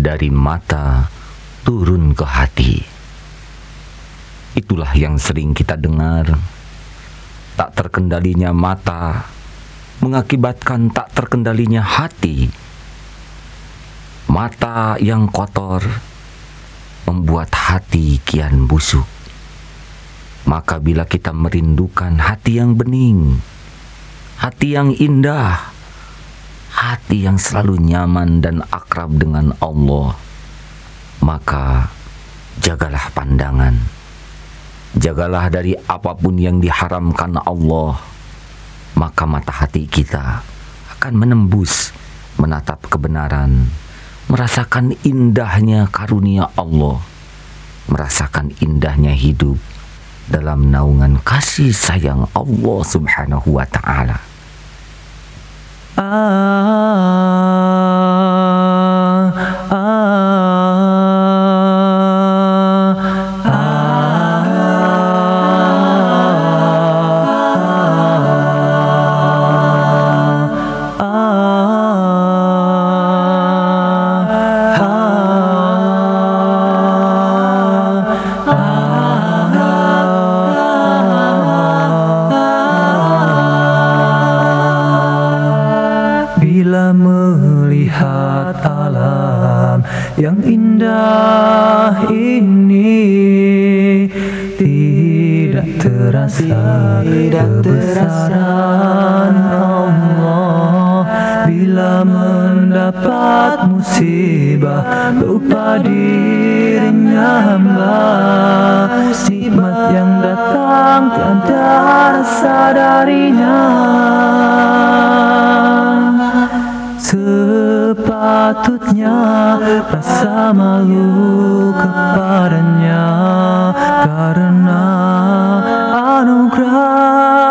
dari mata turun ke hati. Itulah yang sering kita dengar. Tak terkendalinya mata mengakibatkan tak terkendalinya hati. Mata yang kotor membuat hati kian busuk. Maka bila kita merindukan hati yang bening, hati yang indah, hati yang selalu nyaman dan akrab dengan Allah, maka jagalah pandangan. Jagalah dari apa pun yang diharamkan Allah, maka mata hati kita akan menembus, menatap kebenaran, merasakan indahnya karunia Allah, merasakan indahnya hidup dalam naungan kasih sayang Allah Subhanahu wa taala. Ah. Yang indah ini tidak terasa kebesaran Allah. Bila mendapat musibah lupa dirinya hamba. Nikmat yang datang tiada rasa darinya sepatutnya rasa malu kepadanya karena anugerah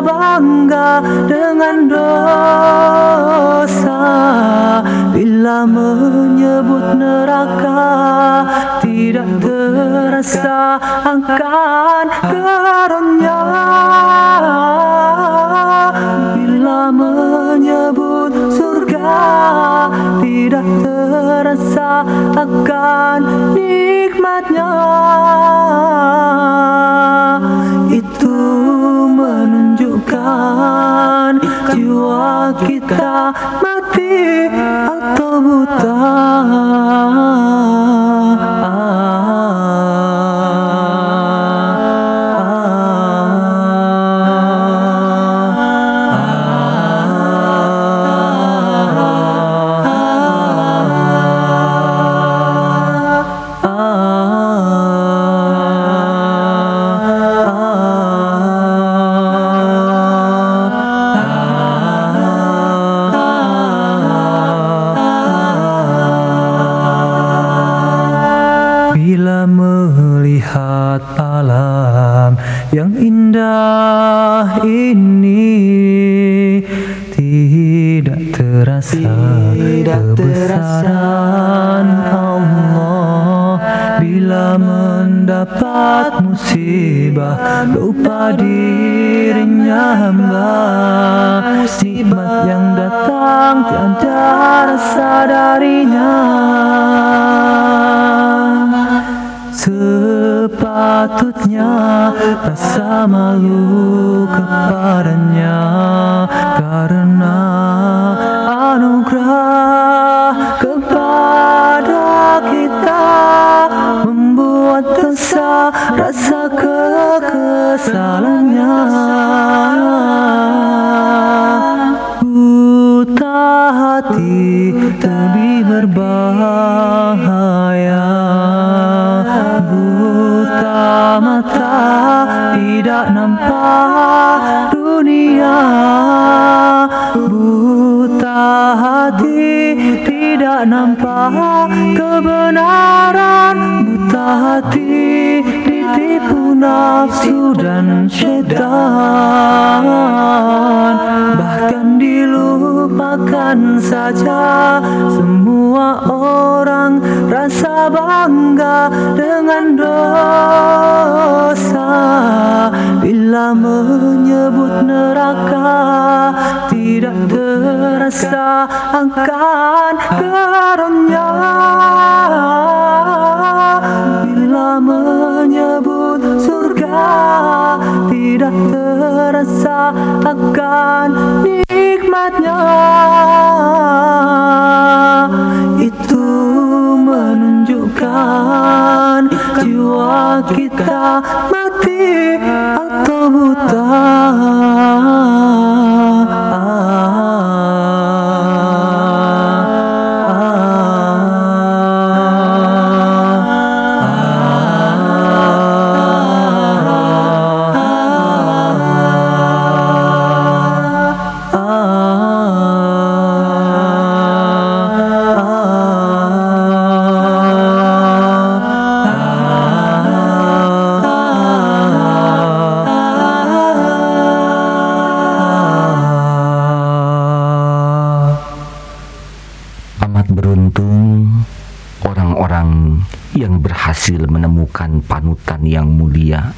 bangga dengan dosa. Bila menyebut neraka tidak terasa akan karunia. Bila menyebut surga tidak terasa akan nikmatnya menunjukkan jiwa kita mati atau buta lupa dirinya hamba. Nikmat yang datang tiada rasa darinya. Sepatutnya rasa malu kepadanya. Karena anugerah rasa rasa kekesalannya buta hati lebih berbahaya. Buta mata tidak nampak dunia. Buta hati tidak nampak kebenaran Buta hati ditipu nafsu dan syaitan Bahkan dilupakan saja semua orang rasa bangga dengan dosa. Bila menyebut neraka tidak terasa akan Bila menyebut surga. Tidak terasa akan nikmatnya. Itu menunjukkan jiwa kita Amat beruntung orang-orang yang berhasil menemukan panutan yang mulia.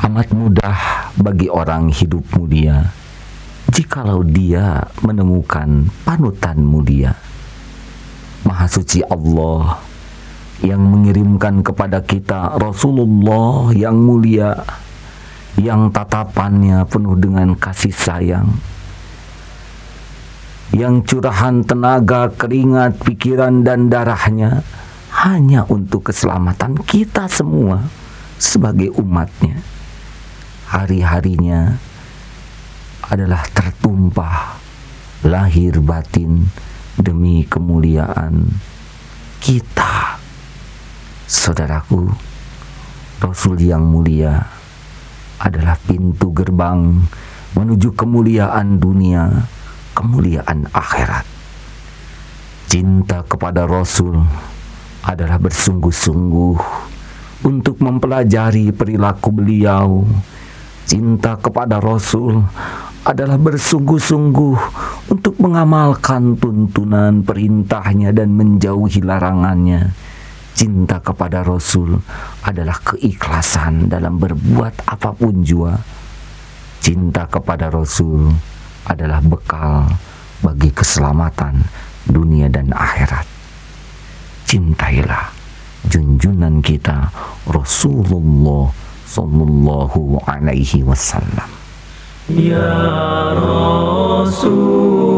Amat mudah bagi orang hidup mulia jikalau dia menemukan panutan mulia. Maha suci Allah yang mengirimkan kepada kita Rasulullah yang mulia yang tatapannya penuh dengan kasih sayang yang curahan tenaga, keringat, pikiran, dan darahnya hanya untuk keselamatan kita semua sebagai umatnya. Hari-harinya adalah tertumpah lahir batin demi kemuliaan kita. Saudaraku, Rasul yang mulia adalah pintu gerbang menuju kemuliaan dunia kemuliaan akhirat. Cinta kepada Rasul adalah bersungguh-sungguh untuk mempelajari perilaku beliau. Cinta kepada Rasul adalah bersungguh-sungguh untuk mengamalkan tuntunan perintahnya dan menjauhi larangannya. Cinta kepada Rasul adalah keikhlasan dalam berbuat apa pun jua. Cinta kepada Rasul adalah bekal bagi keselamatan dunia dan akhirat. Cintailah junjunan kita Rasulullah sallallahu alaihi wasallam. Ya Rasulullah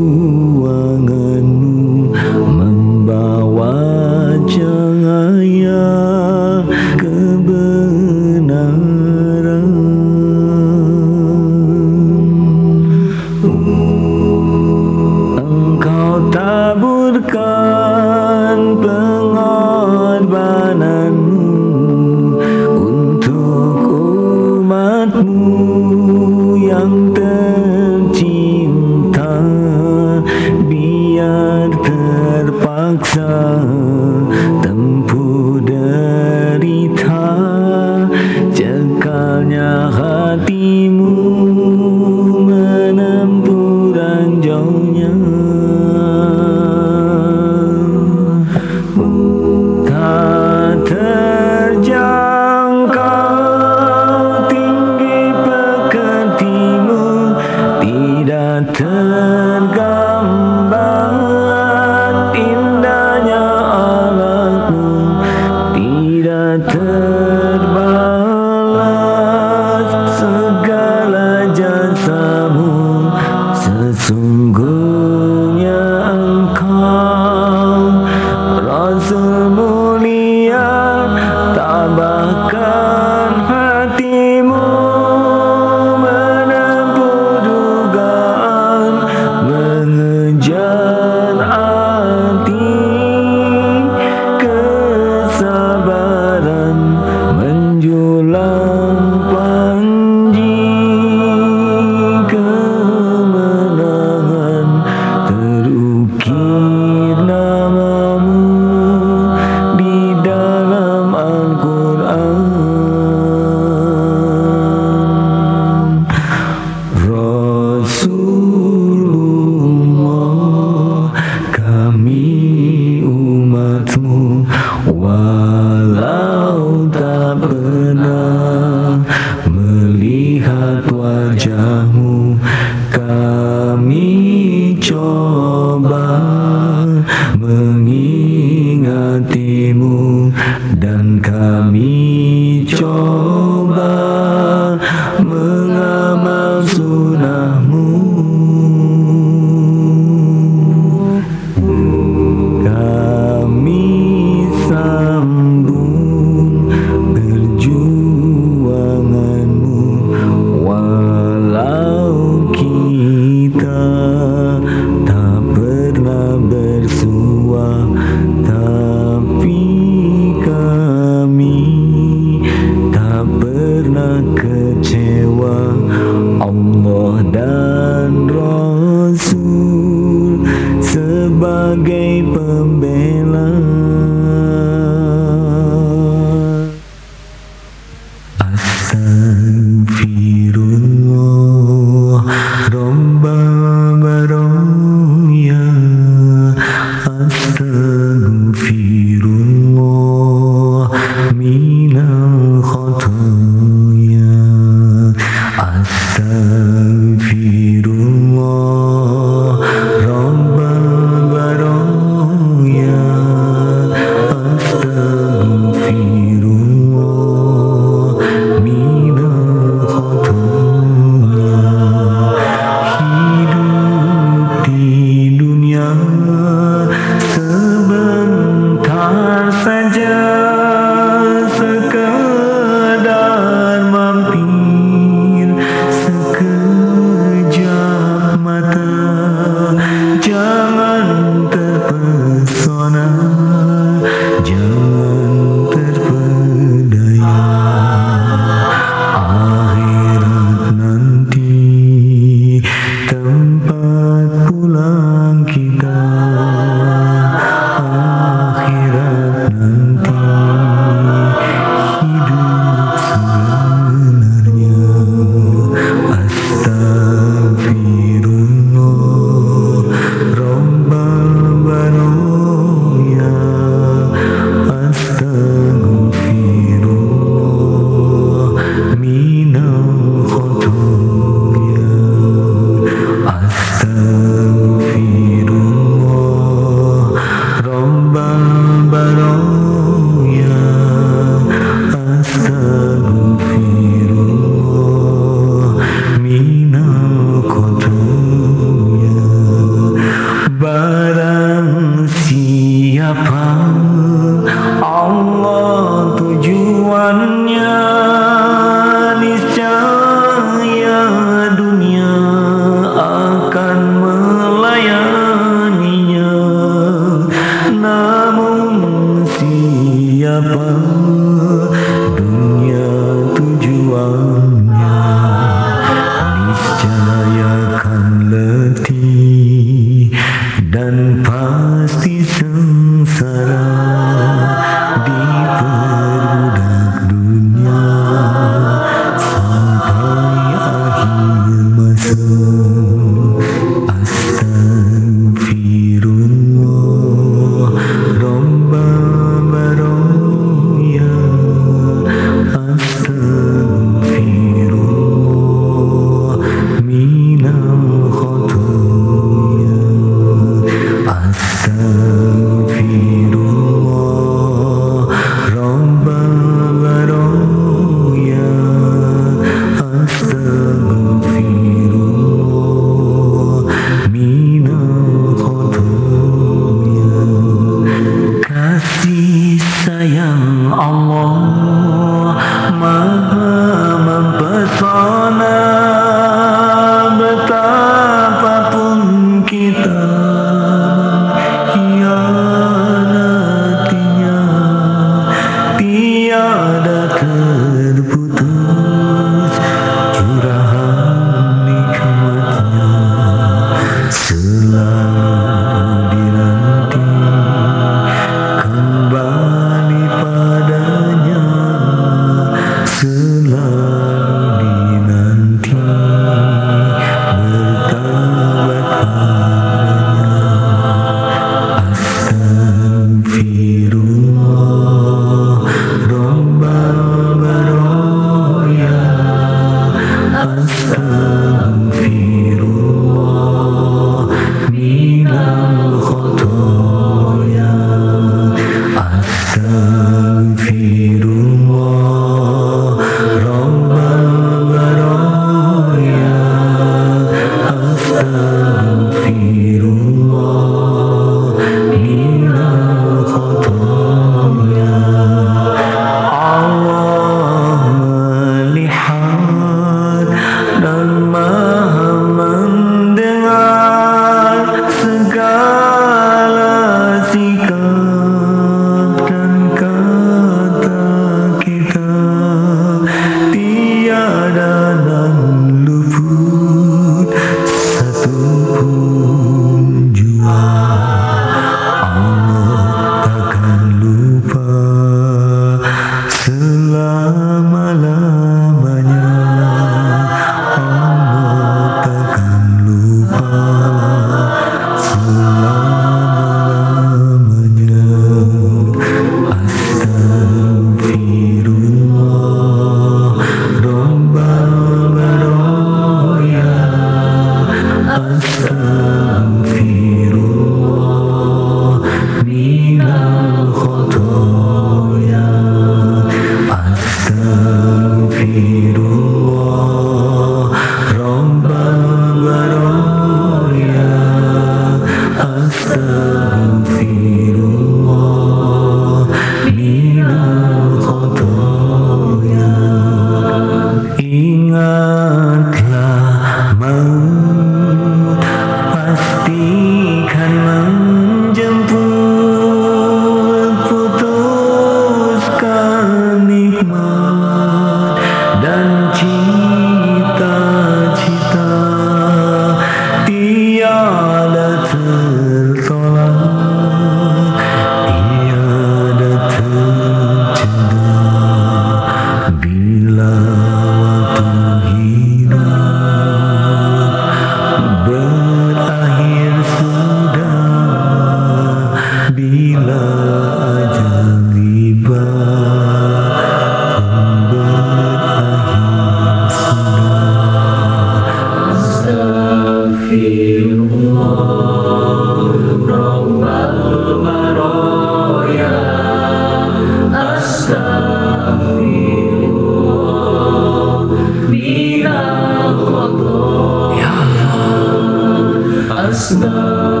Krishna.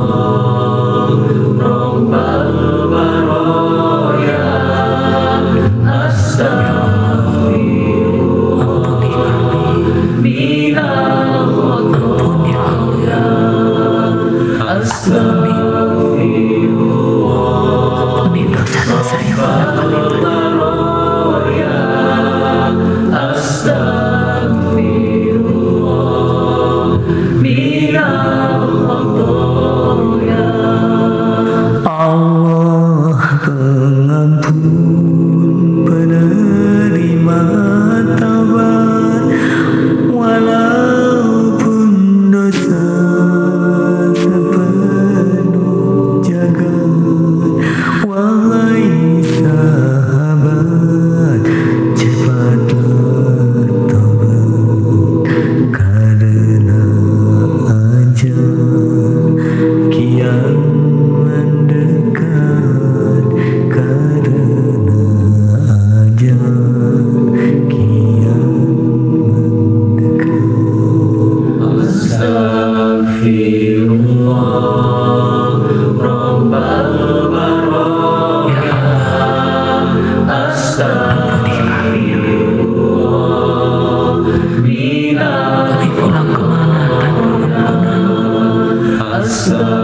Oh. sun.